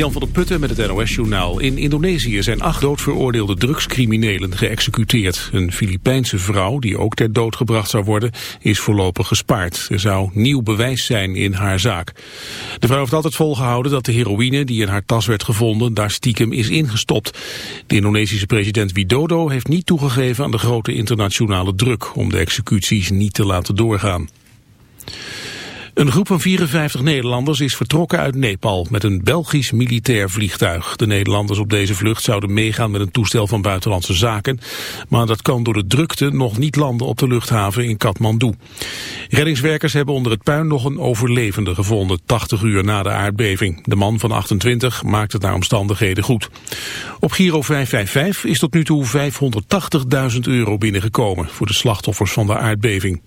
Jan van der Putten met het NOS-journaal. In Indonesië zijn acht doodveroordeelde drugscriminelen geëxecuteerd. Een Filipijnse vrouw, die ook ter dood gebracht zou worden, is voorlopig gespaard. Er zou nieuw bewijs zijn in haar zaak. De vrouw heeft altijd volgehouden dat de heroïne die in haar tas werd gevonden daar stiekem is ingestopt. De Indonesische president Widodo heeft niet toegegeven aan de grote internationale druk om de executies niet te laten doorgaan. Een groep van 54 Nederlanders is vertrokken uit Nepal met een Belgisch militair vliegtuig. De Nederlanders op deze vlucht zouden meegaan met een toestel van buitenlandse zaken, maar dat kan door de drukte nog niet landen op de luchthaven in Kathmandu. Reddingswerkers hebben onder het puin nog een overlevende gevonden, 80 uur na de aardbeving. De man van 28 maakt het naar omstandigheden goed. Op Giro 555 is tot nu toe 580.000 euro binnengekomen voor de slachtoffers van de aardbeving.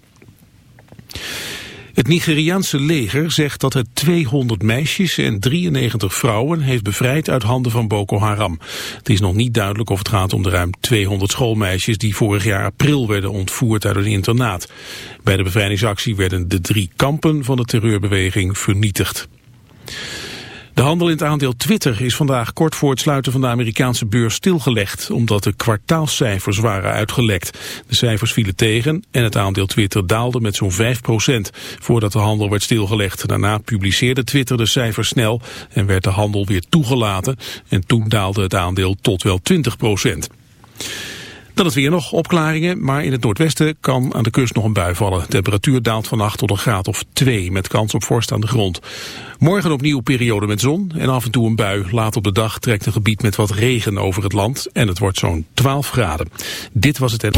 Het Nigeriaanse leger zegt dat het 200 meisjes en 93 vrouwen heeft bevrijd uit handen van Boko Haram. Het is nog niet duidelijk of het gaat om de ruim 200 schoolmeisjes die vorig jaar april werden ontvoerd uit een internaat. Bij de bevrijdingsactie werden de drie kampen van de terreurbeweging vernietigd. De handel in het aandeel Twitter is vandaag kort voor het sluiten van de Amerikaanse beurs stilgelegd, omdat de kwartaalcijfers waren uitgelekt. De cijfers vielen tegen en het aandeel Twitter daalde met zo'n 5% voordat de handel werd stilgelegd. Daarna publiceerde Twitter de cijfers snel en werd de handel weer toegelaten en toen daalde het aandeel tot wel 20 dan het weer nog, opklaringen, maar in het noordwesten kan aan de kust nog een bui vallen. Temperatuur daalt vannacht tot een graad of 2 met kans op vorst aan de grond. Morgen opnieuw periode met zon en af en toe een bui. Laat op de dag trekt een gebied met wat regen over het land en het wordt zo'n 12 graden. Dit was het...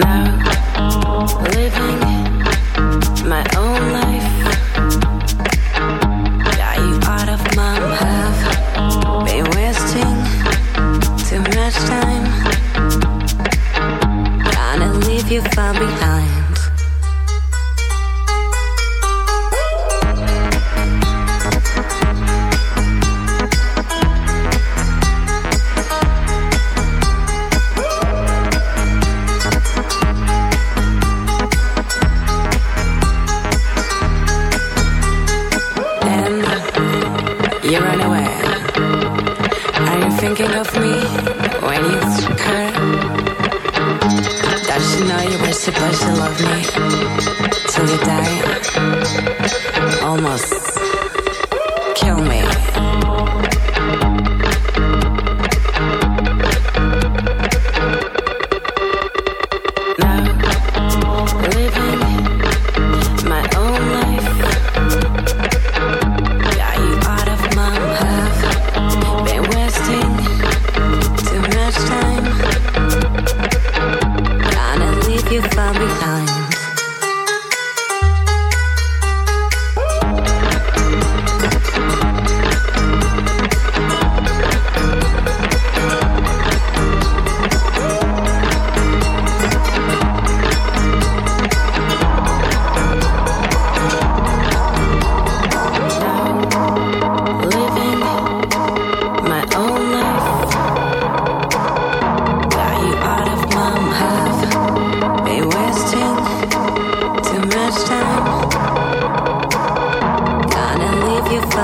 loud.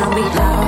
sound be loud.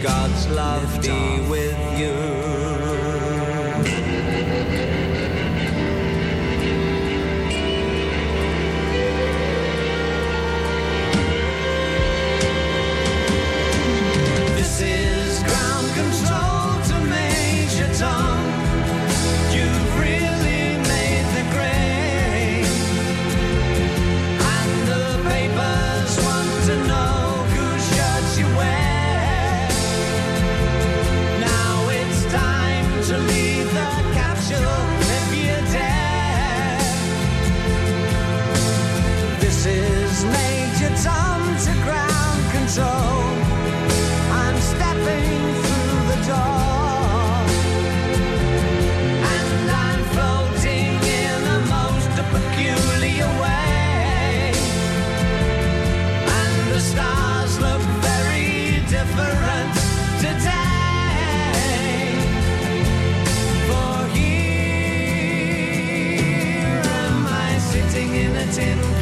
God's love be with you. getting